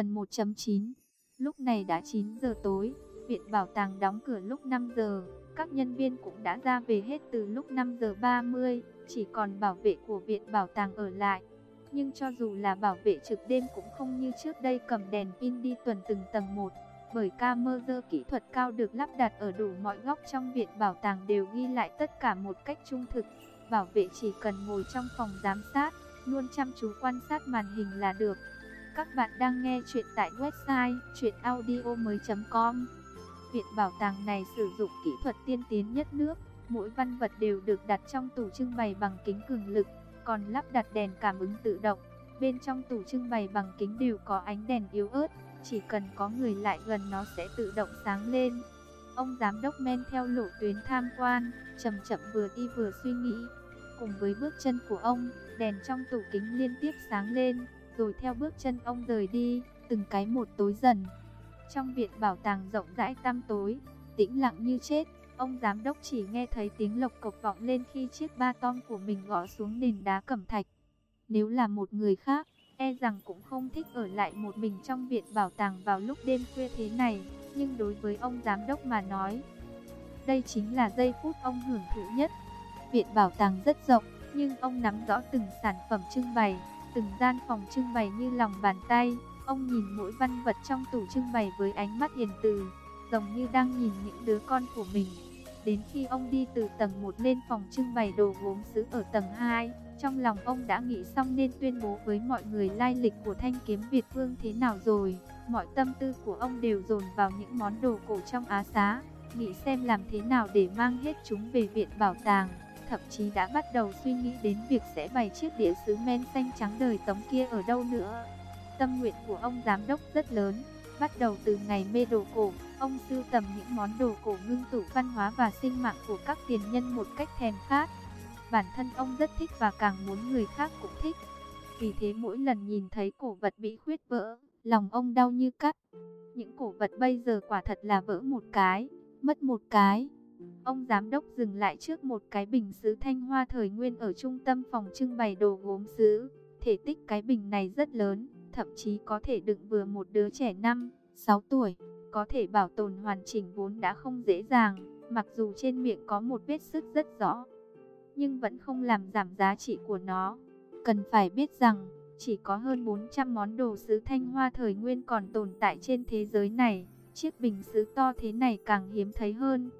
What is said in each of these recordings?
Phần 1.9 Lúc này đã 9 giờ tối, viện bảo tàng đóng cửa lúc 5 giờ. Các nhân viên cũng đã ra về hết từ lúc 5 giờ 30, chỉ còn bảo vệ của viện bảo tàng ở lại. Nhưng cho dù là bảo vệ trực đêm cũng không như trước đây cầm đèn pin đi tuần từng tầng một, bởi camera kỹ thuật cao được lắp đặt ở đủ mọi góc trong viện bảo tàng đều ghi lại tất cả một cách trung thực. Bảo vệ chỉ cần ngồi trong phòng giám sát, luôn chăm chú quan sát màn hình là được. Các bạn đang nghe chuyện tại website chuyenaudio.com Viện bảo tàng này sử dụng kỹ thuật tiên tiến nhất nước, mỗi văn vật đều được đặt trong tủ trưng bày bằng kính cường lực, còn lắp đặt đèn cảm ứng tự động. Bên trong tủ trưng bày bằng kính đều có ánh đèn yếu ớt, chỉ cần có người lại gần nó sẽ tự động sáng lên. Ông giám đốc men theo lộ tuyến tham quan, chậm chậm vừa đi vừa suy nghĩ. Cùng với bước chân của ông, đèn trong tủ kính liên tiếp sáng lên, rồi theo bước chân ông rời đi, từng cái một tối dần. Trong viện bảo tàng rộng rãi tăm tối, tĩnh lặng như chết, ông giám đốc chỉ nghe thấy tiếng lộc cộc vọng lên khi chiếc ba ton của mình gõ xuống nền đá cẩm thạch. Nếu là một người khác, e rằng cũng không thích ở lại một mình trong viện bảo tàng vào lúc đêm khuya thế này, nhưng đối với ông giám đốc mà nói, đây chính là giây phút ông hưởng thụ nhất. Viện bảo tàng rất rộng, nhưng ông nắm rõ từng sản phẩm trưng bày, từng gian phòng trưng bày như lòng bàn tay. Ông nhìn mỗi văn vật trong tủ trưng bày với ánh mắt hiền từ, giống như đang nhìn những đứa con của mình. Đến khi ông đi từ tầng 1 lên phòng trưng bày đồ gốm sứ ở tầng 2, trong lòng ông đã nghĩ xong nên tuyên bố với mọi người lai lịch của thanh kiếm Việt Vương thế nào rồi. Mọi tâm tư của ông đều dồn vào những món đồ cổ trong Á Xá, nghĩ xem làm thế nào để mang hết chúng về viện bảo tàng. Thậm chí đã bắt đầu suy nghĩ đến việc sẽ bày chiếc đĩa sứ men xanh trắng đời tống kia ở đâu nữa. Tâm nguyện của ông giám đốc rất lớn, bắt đầu từ ngày mê đồ cổ, ông sưu tầm những món đồ cổ ngưng tụ văn hóa và sinh mạng của các tiền nhân một cách thèm khát. Bản thân ông rất thích và càng muốn người khác cũng thích. Vì thế mỗi lần nhìn thấy cổ vật bị khuyết vỡ, lòng ông đau như cắt. Những cổ vật bây giờ quả thật là vỡ một cái, mất một cái. Ông giám đốc dừng lại trước một cái bình sứ thanh hoa thời nguyên ở trung tâm phòng trưng bày đồ gốm sứ. Thể tích cái bình này rất lớn, thậm chí có thể đựng vừa một đứa trẻ 5, 6 tuổi. Có thể bảo tồn hoàn chỉnh vốn đã không dễ dàng, mặc dù trên miệng có một vết sứt rất rõ nhưng vẫn không làm giảm giá trị của nó. Cần phải biết rằng, chỉ có hơn 400 món đồ sứ thanh hoa thời nguyên còn tồn tại trên thế giới này. Chiếc bình sứ to thế này càng hiếm thấy hơn.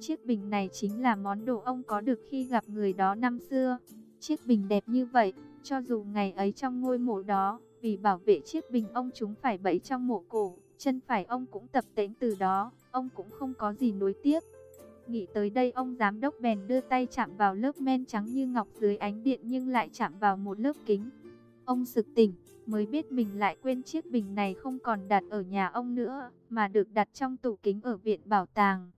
Chiếc bình này chính là món đồ ông có được khi gặp người đó năm xưa. Chiếc bình đẹp như vậy, cho dù ngày ấy trong ngôi mộ đó, vì bảo vệ chiếc bình ông chúng phải bẫy trong mộ cổ, chân phải ông cũng tập tễnh từ đó, ông cũng không có gì nối tiếc. Nghĩ tới đây ông giám đốc bèn đưa tay chạm vào lớp men trắng như ngọc dưới ánh điện nhưng lại chạm vào một lớp kính. Ông sực tỉnh, mới biết mình lại quên chiếc bình này không còn đặt ở nhà ông nữa, mà được đặt trong tủ kính ở viện bảo tàng.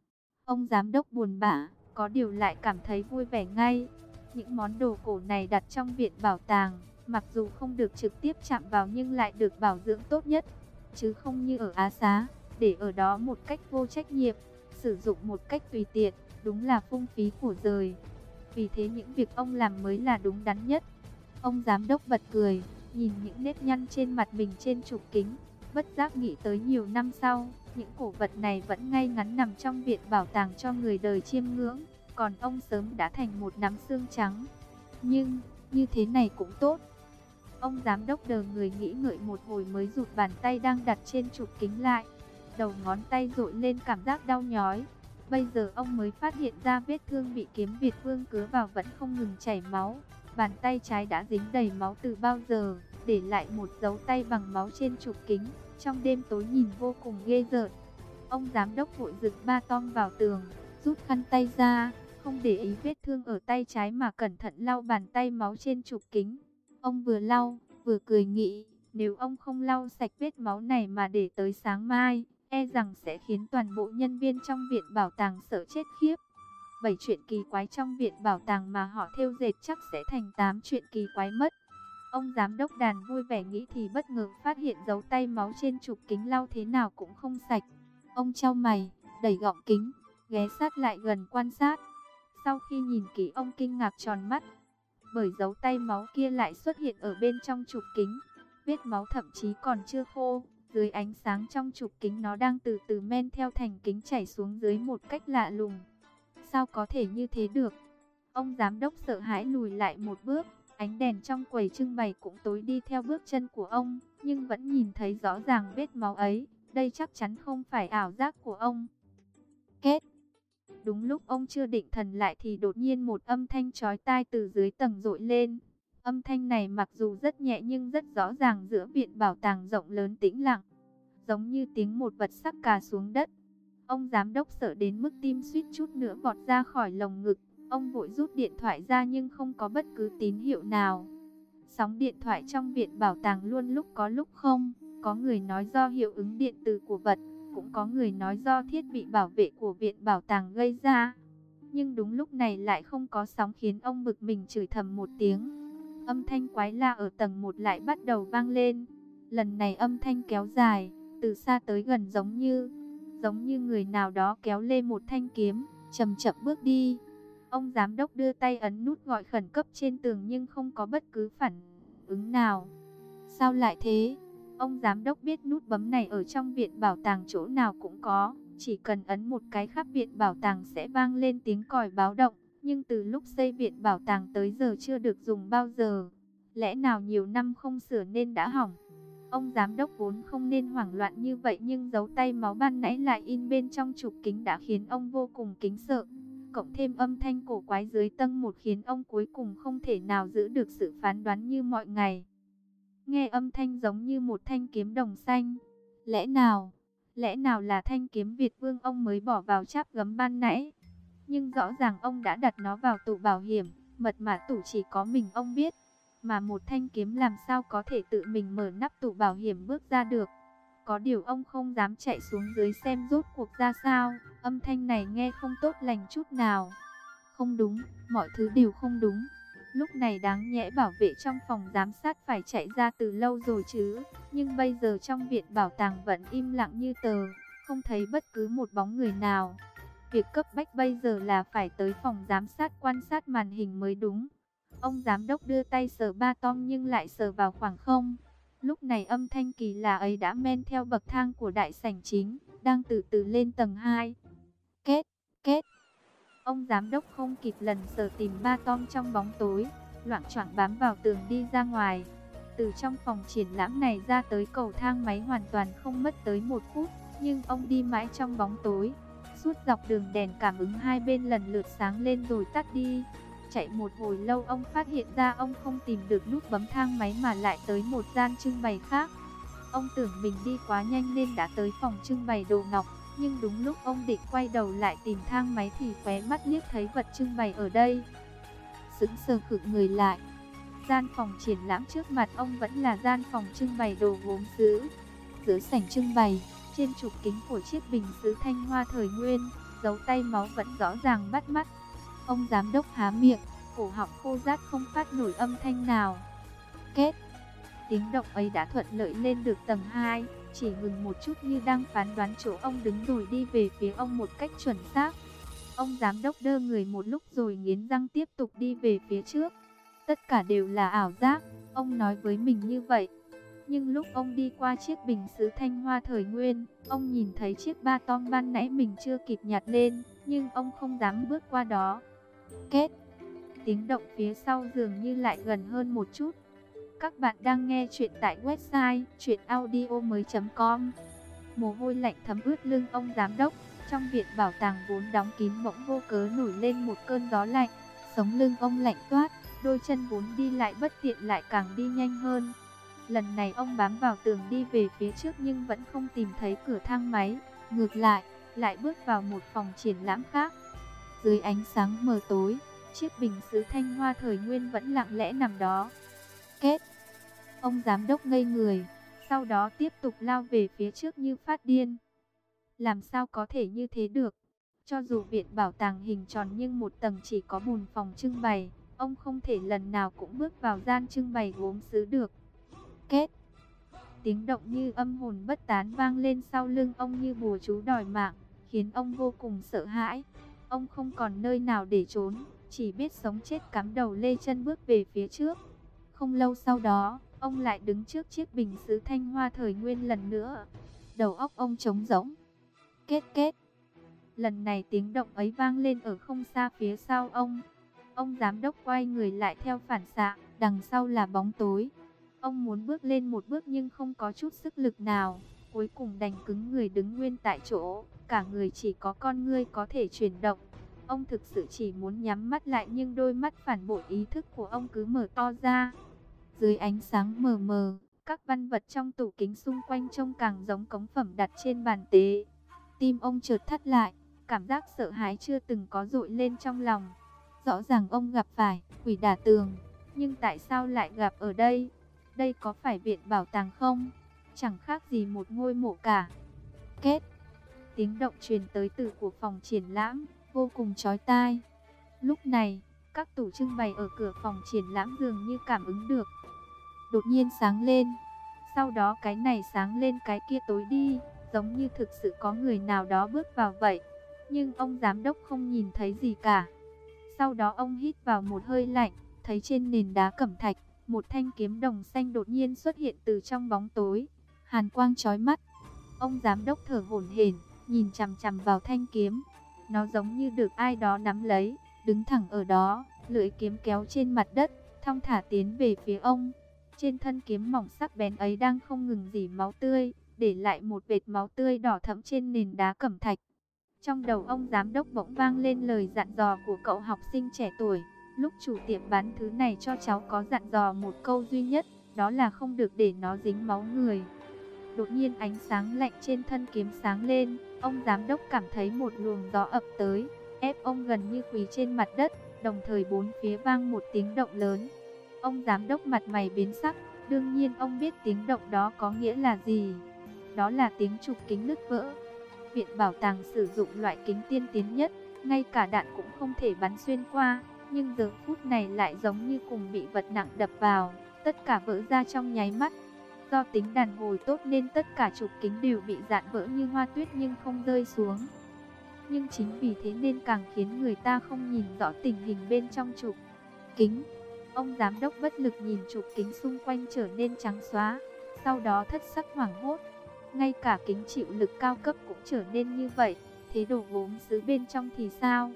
Ông giám đốc buồn bã, có điều lại cảm thấy vui vẻ ngay. Những món đồ cổ này đặt trong viện bảo tàng, mặc dù không được trực tiếp chạm vào nhưng lại được bảo dưỡng tốt nhất, chứ không như ở Á Xá, để ở đó một cách vô trách nhiệm sử dụng một cách tùy tiện, đúng là phung phí của rời. Vì thế những việc ông làm mới là đúng đắn nhất. Ông giám đốc bật cười, nhìn những nét nhăn trên mặt mình trên trục kính, bất giác nghĩ tới nhiều năm sau, những cổ vật này vẫn ngay ngắn nằm trong viện bảo tàng cho người đời chiêm ngưỡng, còn ông sớm đã thành một nắm xương trắng. Nhưng, như thế này cũng tốt. Ông giám đốc đờ người nghĩ ngợi một hồi mới rụt bàn tay đang đặt trên trục kính lại đầu ngón tay rội lên cảm giác đau nhói. Bây giờ ông mới phát hiện ra vết thương bị kiếm Việt Vương cứa vào vẫn không ngừng chảy máu. Bàn tay trái đã dính đầy máu từ bao giờ, để lại một dấu tay bằng máu trên trục kính. Trong đêm tối nhìn vô cùng ghê rợn. Ông giám đốc vội dựng ba tong vào tường, rút khăn tay ra, không để ý vết thương ở tay trái mà cẩn thận lau bàn tay máu trên trục kính. Ông vừa lau, vừa cười nghĩ, nếu ông không lau sạch vết máu này mà để tới sáng mai, e rằng sẽ khiến toàn bộ nhân viên trong viện bảo tàng sợ chết khiếp. Bảy chuyện kỳ quái trong viện bảo tàng mà họ theo dệt chắc sẽ thành tám chuyện kỳ quái mất. Ông giám đốc đàn vui vẻ nghĩ thì bất ngờ phát hiện dấu tay máu trên chụp kính lau thế nào cũng không sạch. Ông trao mày, đẩy gọng kính, ghé sát lại gần quan sát. Sau khi nhìn kỹ ông kinh ngạc tròn mắt, bởi dấu tay máu kia lại xuất hiện ở bên trong chụp kính. Vết máu thậm chí còn chưa khô, Dưới ánh sáng trong chụp kính nó đang từ từ men theo thành kính chảy xuống dưới một cách lạ lùng. Sao có thể như thế được? Ông giám đốc sợ hãi lùi lại một bước, ánh đèn trong quầy trưng bày cũng tối đi theo bước chân của ông, nhưng vẫn nhìn thấy rõ ràng vết máu ấy, đây chắc chắn không phải ảo giác của ông. Kết Đúng lúc ông chưa định thần lại thì đột nhiên một âm thanh chói tai từ dưới tầng rội lên. Âm thanh này mặc dù rất nhẹ nhưng rất rõ ràng giữa viện bảo tàng rộng lớn tĩnh lặng, giống như tiếng một vật sắc cà xuống đất. Ông giám đốc sợ đến mức tim suýt chút nữa vọt ra khỏi lồng ngực. Ông vội rút điện thoại ra nhưng không có bất cứ tín hiệu nào. Sóng điện thoại trong viện bảo tàng luôn lúc có lúc không. Có người nói do hiệu ứng điện từ của vật, cũng có người nói do thiết bị bảo vệ của viện bảo tàng gây ra. Nhưng đúng lúc này lại không có sóng khiến ông bực mình chửi thầm một tiếng. Âm thanh quái la ở tầng 1 lại bắt đầu vang lên. Lần này âm thanh kéo dài, từ xa tới gần giống như giống như người nào đó kéo lê một thanh kiếm, chậm chậm bước đi. Ông giám đốc đưa tay ấn nút gọi khẩn cấp trên tường nhưng không có bất cứ phản ứng nào. Sao lại thế? Ông giám đốc biết nút bấm này ở trong viện bảo tàng chỗ nào cũng có, chỉ cần ấn một cái khắp viện bảo tàng sẽ vang lên tiếng còi báo động, nhưng từ lúc xây viện bảo tàng tới giờ chưa được dùng bao giờ. Lẽ nào nhiều năm không sửa nên đã hỏng? Ông giám đốc vốn không nên hoảng loạn như vậy nhưng dấu tay máu ban nãy lại in bên trong trục kính đã khiến ông vô cùng kính sợ. Cộng thêm âm thanh cổ quái dưới tầng một khiến ông cuối cùng không thể nào giữ được sự phán đoán như mọi ngày. Nghe âm thanh giống như một thanh kiếm đồng xanh. Lẽ nào, lẽ nào là thanh kiếm Việt Vương ông mới bỏ vào cháp gấm ban nãy? Nhưng rõ ràng ông đã đặt nó vào tủ bảo hiểm, mật mã tủ chỉ có mình ông biết. Mà một thanh kiếm làm sao có thể tự mình mở nắp tủ bảo hiểm bước ra được. Có điều ông không dám chạy xuống dưới xem rốt cuộc ra sao, âm thanh này nghe không tốt lành chút nào. Không đúng, mọi thứ đều không đúng. Lúc này đáng nhẽ bảo vệ trong phòng giám sát phải chạy ra từ lâu rồi chứ. Nhưng bây giờ trong viện bảo tàng vẫn im lặng như tờ, không thấy bất cứ một bóng người nào. Việc cấp bách bây giờ là phải tới phòng giám sát quan sát màn hình mới đúng. Ông giám đốc đưa tay sờ ba tom nhưng lại sờ vào khoảng không. Lúc này âm thanh kỳ lạ ấy đã men theo bậc thang của đại sảnh chính, đang từ từ lên tầng 2. Kết, kết. Ông giám đốc không kịp lần sờ tìm ba tom trong bóng tối, loạn choạng bám vào tường đi ra ngoài. Từ trong phòng triển lãm này ra tới cầu thang máy hoàn toàn không mất tới một phút, nhưng ông đi mãi trong bóng tối. Suốt dọc đường đèn cảm ứng hai bên lần lượt sáng lên rồi tắt đi. Chạy một hồi lâu ông phát hiện ra ông không tìm được nút bấm thang máy mà lại tới một gian trưng bày khác. Ông tưởng mình đi quá nhanh nên đã tới phòng trưng bày đồ ngọc. Nhưng đúng lúc ông định quay đầu lại tìm thang máy thì khóe mắt liếc thấy vật trưng bày ở đây. Sững sờ khựng người lại. Gian phòng triển lãm trước mặt ông vẫn là gian phòng trưng bày đồ gốm sứ. Giữa sảnh trưng bày, trên trục kính của chiếc bình sứ thanh hoa thời nguyên, dấu tay máu vẫn rõ ràng bắt mắt. Ông giám đốc há miệng, cổ họng khô rát không phát nổi âm thanh nào. Kết. Tiếng động ấy đã thuận lợi lên được tầng 2 chỉ ngừng một chút như đang phán đoán chỗ ông đứng rồi đi về phía ông một cách chuẩn xác. Ông giám đốc đơ người một lúc rồi nghiến răng tiếp tục đi về phía trước. Tất cả đều là ảo giác, ông nói với mình như vậy. Nhưng lúc ông đi qua chiếc bình sứ thanh hoa thời nguyên, ông nhìn thấy chiếc ba tom ban nãy mình chưa kịp nhặt lên, nhưng ông không dám bước qua đó. Kết, tiếng động phía sau dường như lại gần hơn một chút. Các bạn đang nghe chuyện tại website chuyenaudio.com Mồ hôi lạnh thấm ướt lưng ông giám đốc. Trong viện bảo tàng vốn đóng kín bỗng vô cớ nổi lên một cơn gió lạnh. Sống lưng ông lạnh toát, đôi chân vốn đi lại bất tiện lại càng đi nhanh hơn. Lần này ông bám vào tường đi về phía trước nhưng vẫn không tìm thấy cửa thang máy. Ngược lại, lại bước vào một phòng triển lãm khác. Dưới ánh sáng mờ tối, chiếc bình sứ thanh hoa thời nguyên vẫn lặng lẽ nằm đó. Kết. Ông giám đốc ngây người, sau đó tiếp tục lao về phía trước như phát điên. Làm sao có thể như thế được? Cho dù viện bảo tàng hình tròn nhưng một tầng chỉ có bùn phòng trưng bày, ông không thể lần nào cũng bước vào gian trưng bày gốm sứ được. Kết. Tiếng động như âm hồn bất tán vang lên sau lưng ông như bùa chú đòi mạng, khiến ông vô cùng sợ hãi. Ông không còn nơi nào để trốn, chỉ biết sống chết cắm đầu lê chân bước về phía trước. Không lâu sau đó, Ông lại đứng trước chiếc bình sứ thanh hoa thời nguyên lần nữa. Đầu óc ông trống rỗng. Kết kết. Lần này tiếng động ấy vang lên ở không xa phía sau ông. Ông giám đốc quay người lại theo phản xạ, đằng sau là bóng tối. Ông muốn bước lên một bước nhưng không có chút sức lực nào. Cuối cùng đành cứng người đứng nguyên tại chỗ, cả người chỉ có con ngươi có thể chuyển động. Ông thực sự chỉ muốn nhắm mắt lại nhưng đôi mắt phản bội ý thức của ông cứ mở to ra. Dưới ánh sáng mờ mờ, các văn vật trong tủ kính xung quanh trông càng giống cống phẩm đặt trên bàn tế. Tim ông chợt thắt lại, cảm giác sợ hãi chưa từng có dội lên trong lòng. Rõ ràng ông gặp phải quỷ đả tường, nhưng tại sao lại gặp ở đây? Đây có phải viện bảo tàng không? Chẳng khác gì một ngôi mộ cả. Kết. Tiếng động truyền tới từ của phòng triển lãm, vô cùng chói tai. Lúc này, các tủ trưng bày ở cửa phòng triển lãm dường như cảm ứng được. Đột nhiên sáng lên. Sau đó cái này sáng lên cái kia tối đi, giống như thực sự có người nào đó bước vào vậy. Nhưng ông giám đốc không nhìn thấy gì cả. Sau đó ông hít vào một hơi lạnh, thấy trên nền đá cẩm thạch, một thanh kiếm đồng xanh đột nhiên xuất hiện từ trong bóng tối. Hàn quang chói mắt. Ông giám đốc thở hổn hển, nhìn chằm chằm vào thanh kiếm. Nó giống như được ai đó nắm lấy, đứng thẳng ở đó, lưỡi kiếm kéo trên mặt đất, thong thả tiến về phía ông. Trên thân kiếm mỏng sắc bén ấy đang không ngừng dỉ máu tươi, để lại một vệt máu tươi đỏ thẫm trên nền đá cẩm thạch. Trong đầu ông giám đốc bỗng vang lên lời dặn dò của cậu học sinh trẻ tuổi. Lúc chủ tiệm bán thứ này cho cháu có dặn dò một câu duy nhất, đó là không được để nó dính máu người. Đột nhiên ánh sáng lạnh trên thân kiếm sáng lên, ông giám đốc cảm thấy một luồng gió ập tới, ép ông gần như quỳ trên mặt đất, đồng thời bốn phía vang một tiếng động lớn. Ông giám đốc mặt mày biến sắc, đương nhiên ông biết tiếng động đó có nghĩa là gì. Đó là tiếng trục kính nứt vỡ. Viện bảo tàng sử dụng loại kính tiên tiến nhất, ngay cả đạn cũng không thể bắn xuyên qua, nhưng giờ phút này lại giống như cùng bị vật nặng đập vào, tất cả vỡ ra trong nháy mắt. Do tính đàn hồi tốt nên tất cả trục kính đều bị dạn vỡ như hoa tuyết nhưng không rơi xuống. Nhưng chính vì thế nên càng khiến người ta không nhìn rõ tình hình bên trong trục kính. Ông giám đốc bất lực nhìn trục kính xung quanh trở nên trắng xóa, sau đó thất sắc hoảng hốt. Ngay cả kính chịu lực cao cấp cũng trở nên như vậy, thế đồ gốm xứ bên trong thì sao?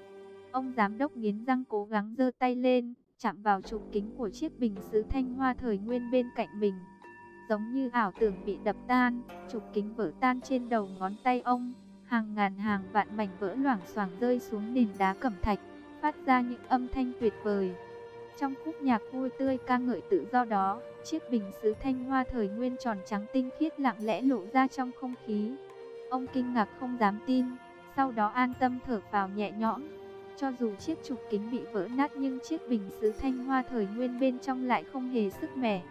Ông giám đốc nghiến răng cố gắng giơ tay lên, chạm vào trục kính của chiếc bình sứ thanh hoa thời nguyên bên cạnh mình. Giống như ảo tưởng bị đập tan, trục kính vỡ tan trên đầu ngón tay ông. Hàng ngàn hàng vạn mảnh vỡ loảng xoảng rơi xuống nền đá cẩm thạch, phát ra những âm thanh tuyệt vời. Trong khúc nhạc vui tươi ca ngợi tự do đó, chiếc bình sứ thanh hoa thời nguyên tròn trắng tinh khiết lặng lẽ lộ ra trong không khí. Ông kinh ngạc không dám tin, sau đó an tâm thở vào nhẹ nhõm. Cho dù chiếc trục kính bị vỡ nát nhưng chiếc bình sứ thanh hoa thời nguyên bên trong lại không hề sức mẻ.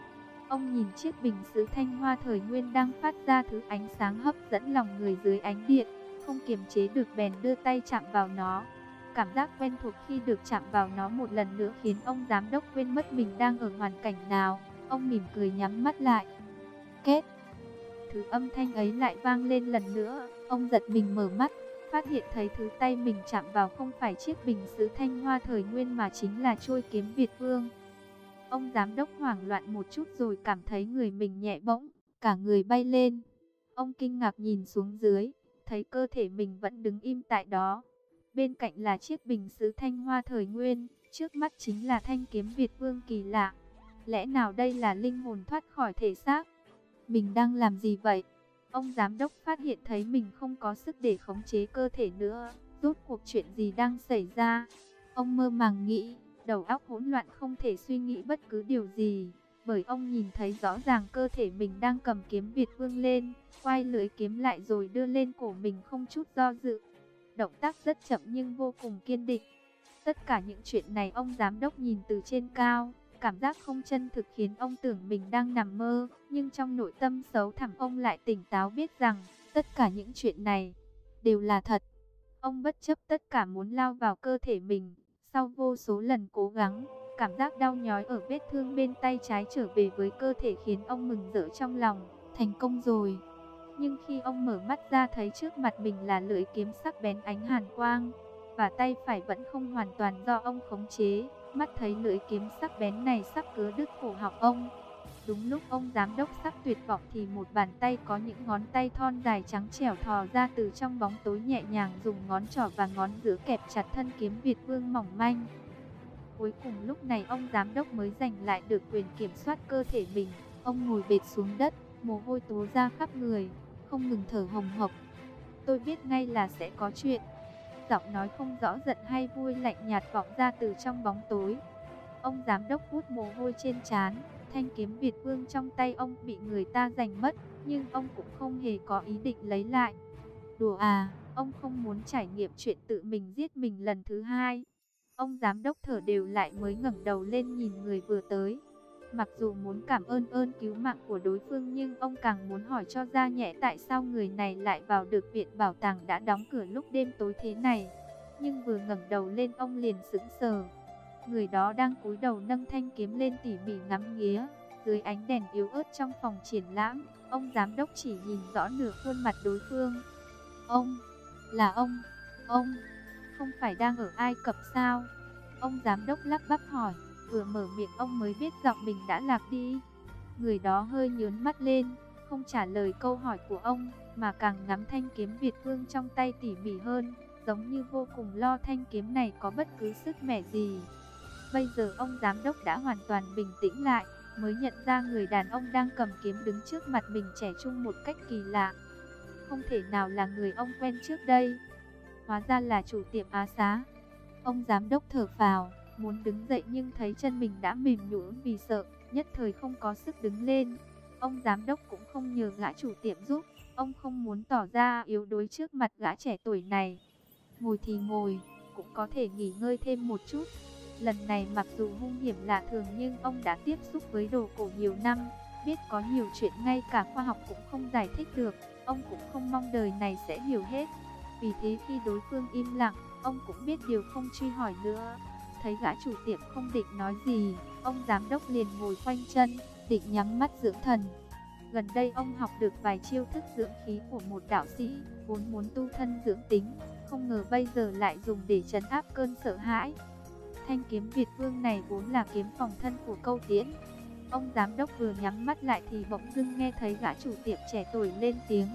Ông nhìn chiếc bình sứ thanh hoa thời nguyên đang phát ra thứ ánh sáng hấp dẫn lòng người dưới ánh điện, không kiềm chế được bèn đưa tay chạm vào nó. Cảm giác quen thuộc khi được chạm vào nó một lần nữa khiến ông giám đốc quên mất mình đang ở hoàn cảnh nào. Ông mỉm cười nhắm mắt lại. Kết. Thứ âm thanh ấy lại vang lên lần nữa. Ông giật mình mở mắt, phát hiện thấy thứ tay mình chạm vào không phải chiếc bình sứ thanh hoa thời nguyên mà chính là trôi kiếm Việt Vương. Ông giám đốc hoảng loạn một chút rồi cảm thấy người mình nhẹ bỗng, cả người bay lên. Ông kinh ngạc nhìn xuống dưới, thấy cơ thể mình vẫn đứng im tại đó. Bên cạnh là chiếc bình sứ thanh hoa thời nguyên, trước mắt chính là thanh kiếm Việt Vương kỳ lạ. Lẽ nào đây là linh hồn thoát khỏi thể xác? Mình đang làm gì vậy? Ông giám đốc phát hiện thấy mình không có sức để khống chế cơ thể nữa. Rốt cuộc chuyện gì đang xảy ra? Ông mơ màng nghĩ, đầu óc hỗn loạn không thể suy nghĩ bất cứ điều gì. Bởi ông nhìn thấy rõ ràng cơ thể mình đang cầm kiếm Việt Vương lên, quay lưỡi kiếm lại rồi đưa lên cổ mình không chút do dự. Động tác rất chậm nhưng vô cùng kiên định. Tất cả những chuyện này ông giám đốc nhìn từ trên cao, cảm giác không chân thực khiến ông tưởng mình đang nằm mơ, nhưng trong nội tâm xấu thẳm ông lại tỉnh táo biết rằng tất cả những chuyện này đều là thật. Ông bất chấp tất cả muốn lao vào cơ thể mình, sau vô số lần cố gắng, cảm giác đau nhói ở vết thương bên tay trái trở về với cơ thể khiến ông mừng rỡ trong lòng, thành công rồi. Nhưng khi ông mở mắt ra thấy trước mặt mình là lưỡi kiếm sắc bén ánh hàn quang, và tay phải vẫn không hoàn toàn do ông khống chế, mắt thấy lưỡi kiếm sắc bén này sắp cứa đứt cổ họng ông. Đúng lúc ông giám đốc sắp tuyệt vọng thì một bàn tay có những ngón tay thon dài trắng trẻo thò ra từ trong bóng tối nhẹ nhàng dùng ngón trỏ và ngón giữa kẹp chặt thân kiếm Việt Vương mỏng manh. Cuối cùng lúc này ông giám đốc mới giành lại được quyền kiểm soát cơ thể mình. Ông ngồi bệt xuống đất, mồ hôi tố ra khắp người, không ngừng thở hồng hộc. Tôi biết ngay là sẽ có chuyện. Giọng nói không rõ giận hay vui lạnh nhạt vọng ra từ trong bóng tối. Ông giám đốc hút mồ hôi trên trán, thanh kiếm Việt Vương trong tay ông bị người ta giành mất, nhưng ông cũng không hề có ý định lấy lại. Đùa à, ông không muốn trải nghiệm chuyện tự mình giết mình lần thứ hai. Ông giám đốc thở đều lại mới ngẩng đầu lên nhìn người vừa tới. Mặc dù muốn cảm ơn ơn cứu mạng của đối phương nhưng ông càng muốn hỏi cho ra nhẹ tại sao người này lại vào được viện bảo tàng đã đóng cửa lúc đêm tối thế này. Nhưng vừa ngẩng đầu lên ông liền sững sờ. Người đó đang cúi đầu nâng thanh kiếm lên tỉ mỉ ngắm nghía. Dưới ánh đèn yếu ớt trong phòng triển lãm, ông giám đốc chỉ nhìn rõ nửa khuôn mặt đối phương. Ông, là ông, ông, không phải đang ở Ai Cập sao? Ông giám đốc lắp bắp hỏi, vừa mở miệng ông mới biết giọng mình đã lạc đi. Người đó hơi nhớn mắt lên, không trả lời câu hỏi của ông, mà càng ngắm thanh kiếm Việt Vương trong tay tỉ mỉ hơn, giống như vô cùng lo thanh kiếm này có bất cứ sức mẻ gì. Bây giờ ông giám đốc đã hoàn toàn bình tĩnh lại, mới nhận ra người đàn ông đang cầm kiếm đứng trước mặt mình trẻ trung một cách kỳ lạ. Không thể nào là người ông quen trước đây. Hóa ra là chủ tiệm Á Xá. Ông giám đốc thở phào, muốn đứng dậy nhưng thấy chân mình đã mềm nhũn vì sợ, nhất thời không có sức đứng lên. Ông giám đốc cũng không nhờ gã chủ tiệm giúp, ông không muốn tỏ ra yếu đuối trước mặt gã trẻ tuổi này. Ngồi thì ngồi, cũng có thể nghỉ ngơi thêm một chút. Lần này mặc dù hung hiểm lạ thường nhưng ông đã tiếp xúc với đồ cổ nhiều năm, biết có nhiều chuyện ngay cả khoa học cũng không giải thích được, ông cũng không mong đời này sẽ hiểu hết. Vì thế khi đối phương im lặng, ông cũng biết điều không truy hỏi nữa. Thấy gã chủ tiệm không định nói gì, ông giám đốc liền ngồi khoanh chân, định nhắm mắt dưỡng thần. Gần đây ông học được vài chiêu thức dưỡng khí của một đạo sĩ, vốn muốn tu thân dưỡng tính, không ngờ bây giờ lại dùng để trấn áp cơn sợ hãi. Thanh kiếm Việt Vương này vốn là kiếm phòng thân của câu tiễn. Ông giám đốc vừa nhắm mắt lại thì bỗng dưng nghe thấy gã chủ tiệm trẻ tuổi lên tiếng.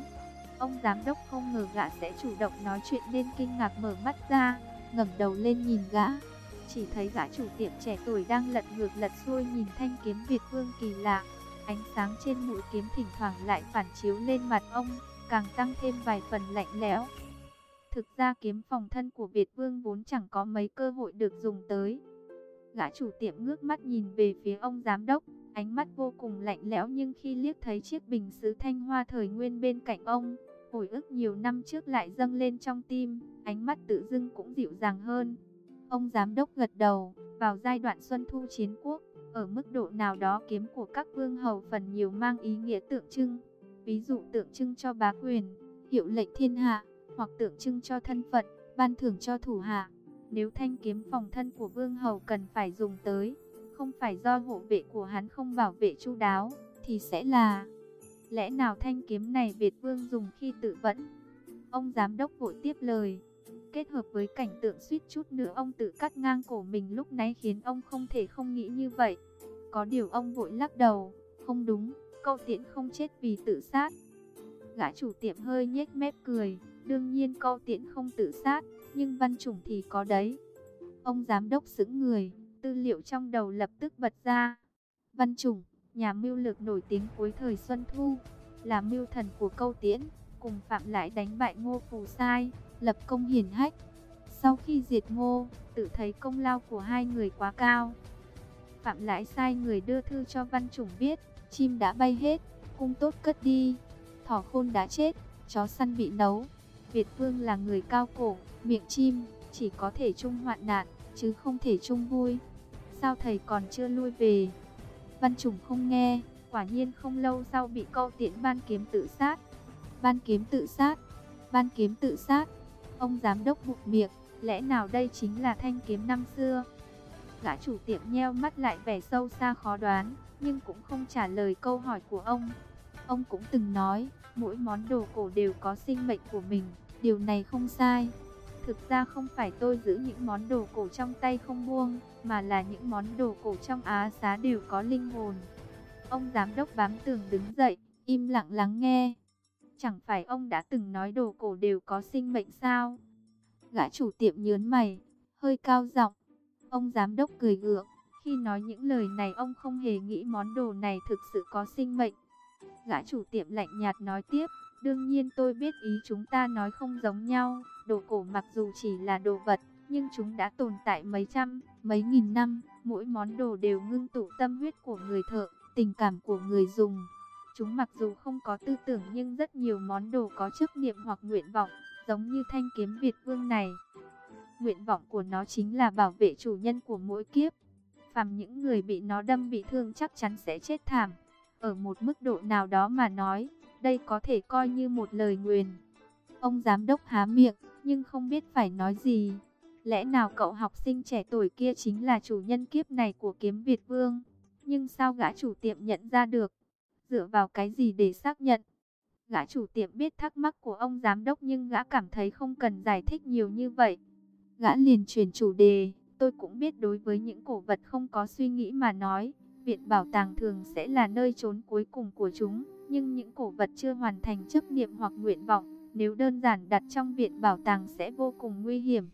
Ông giám đốc không ngờ gã sẽ chủ động nói chuyện nên kinh ngạc mở mắt ra, ngẩng đầu lên nhìn gã. Chỉ thấy gã chủ tiệm trẻ tuổi đang lật ngược lật xuôi nhìn thanh kiếm Việt Vương kỳ lạ. Ánh sáng trên mũi kiếm thỉnh thoảng lại phản chiếu lên mặt ông, càng tăng thêm vài phần lạnh lẽo. Thực ra kiếm phòng thân của Việt Vương vốn chẳng có mấy cơ hội được dùng tới. Gã chủ tiệm ngước mắt nhìn về phía ông giám đốc, ánh mắt vô cùng lạnh lẽo nhưng khi liếc thấy chiếc bình sứ thanh hoa thời nguyên bên cạnh ông, hồi ức nhiều năm trước lại dâng lên trong tim, ánh mắt tự dưng cũng dịu dàng hơn. Ông giám đốc gật đầu, vào giai đoạn xuân thu chiến quốc, ở mức độ nào đó kiếm của các vương hầu phần nhiều mang ý nghĩa tượng trưng, ví dụ tượng trưng cho bá quyền, hiệu lệnh thiên hạ, hoặc tượng trưng cho thân phận, ban thưởng cho thủ hạ. Nếu thanh kiếm phòng thân của vương hầu cần phải dùng tới, không phải do hộ vệ của hắn không bảo vệ chu đáo, thì sẽ là... Lẽ nào thanh kiếm này Việt vương dùng khi tự vẫn? Ông giám đốc vội tiếp lời. Kết hợp với cảnh tượng suýt chút nữa ông tự cắt ngang cổ mình lúc nãy khiến ông không thể không nghĩ như vậy. Có điều ông vội lắc đầu, không đúng, câu tiễn không chết vì tự sát. Gã chủ tiệm hơi nhếch mép cười, Đương nhiên câu tiễn không tự sát, nhưng văn chủng thì có đấy. Ông giám đốc sững người, tư liệu trong đầu lập tức bật ra. Văn chủng, nhà mưu lược nổi tiếng cuối thời Xuân Thu, là mưu thần của câu tiễn, cùng Phạm Lại đánh bại Ngô Phù Sai, lập công hiển hách. Sau khi diệt Ngô, tự thấy công lao của hai người quá cao. Phạm Lại sai người đưa thư cho Văn Chủng biết, chim đã bay hết, cung tốt cất đi, thỏ khôn đã chết, chó săn bị nấu. Việt Vương là người cao cổ, miệng chim, chỉ có thể chung hoạn nạn, chứ không thể chung vui. Sao thầy còn chưa lui về? Văn Trùng không nghe, quả nhiên không lâu sau bị câu tiễn ban kiếm tự sát. Ban kiếm tự sát, ban kiếm tự sát. Ông giám đốc bụng miệng, lẽ nào đây chính là thanh kiếm năm xưa? Gã chủ tiệm nheo mắt lại vẻ sâu xa khó đoán, nhưng cũng không trả lời câu hỏi của ông. Ông cũng từng nói, mỗi món đồ cổ đều có sinh mệnh của mình, điều này không sai. Thực ra không phải tôi giữ những món đồ cổ trong tay không buông, mà là những món đồ cổ trong Á Xá đều có linh hồn. Ông giám đốc bám tường đứng dậy, im lặng lắng nghe. Chẳng phải ông đã từng nói đồ cổ đều có sinh mệnh sao? Gã chủ tiệm nhớn mày, hơi cao giọng. Ông giám đốc cười gượng, khi nói những lời này ông không hề nghĩ món đồ này thực sự có sinh mệnh. Gã chủ tiệm lạnh nhạt nói tiếp, đương nhiên tôi biết ý chúng ta nói không giống nhau, đồ cổ mặc dù chỉ là đồ vật, nhưng chúng đã tồn tại mấy trăm, mấy nghìn năm, mỗi món đồ đều ngưng tụ tâm huyết của người thợ, tình cảm của người dùng. Chúng mặc dù không có tư tưởng nhưng rất nhiều món đồ có chấp niệm hoặc nguyện vọng, giống như thanh kiếm Việt Vương này. Nguyện vọng của nó chính là bảo vệ chủ nhân của mỗi kiếp. Phàm những người bị nó đâm bị thương chắc chắn sẽ chết thảm. Ở một mức độ nào đó mà nói, đây có thể coi như một lời nguyền. Ông giám đốc há miệng, nhưng không biết phải nói gì. Lẽ nào cậu học sinh trẻ tuổi kia chính là chủ nhân kiếp này của kiếm Việt Vương? Nhưng sao gã chủ tiệm nhận ra được? Dựa vào cái gì để xác nhận? Gã chủ tiệm biết thắc mắc của ông giám đốc nhưng gã cảm thấy không cần giải thích nhiều như vậy. Gã liền chuyển chủ đề, tôi cũng biết đối với những cổ vật không có suy nghĩ mà nói, viện bảo tàng thường sẽ là nơi trốn cuối cùng của chúng, nhưng những cổ vật chưa hoàn thành chấp niệm hoặc nguyện vọng, nếu đơn giản đặt trong viện bảo tàng sẽ vô cùng nguy hiểm.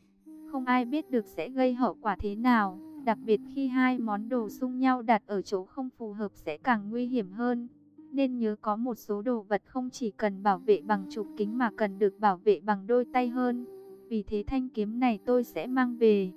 Không ai biết được sẽ gây hậu quả thế nào, đặc biệt khi hai món đồ xung nhau đặt ở chỗ không phù hợp sẽ càng nguy hiểm hơn. Nên nhớ có một số đồ vật không chỉ cần bảo vệ bằng chụp kính mà cần được bảo vệ bằng đôi tay hơn. Vì thế thanh kiếm này tôi sẽ mang về.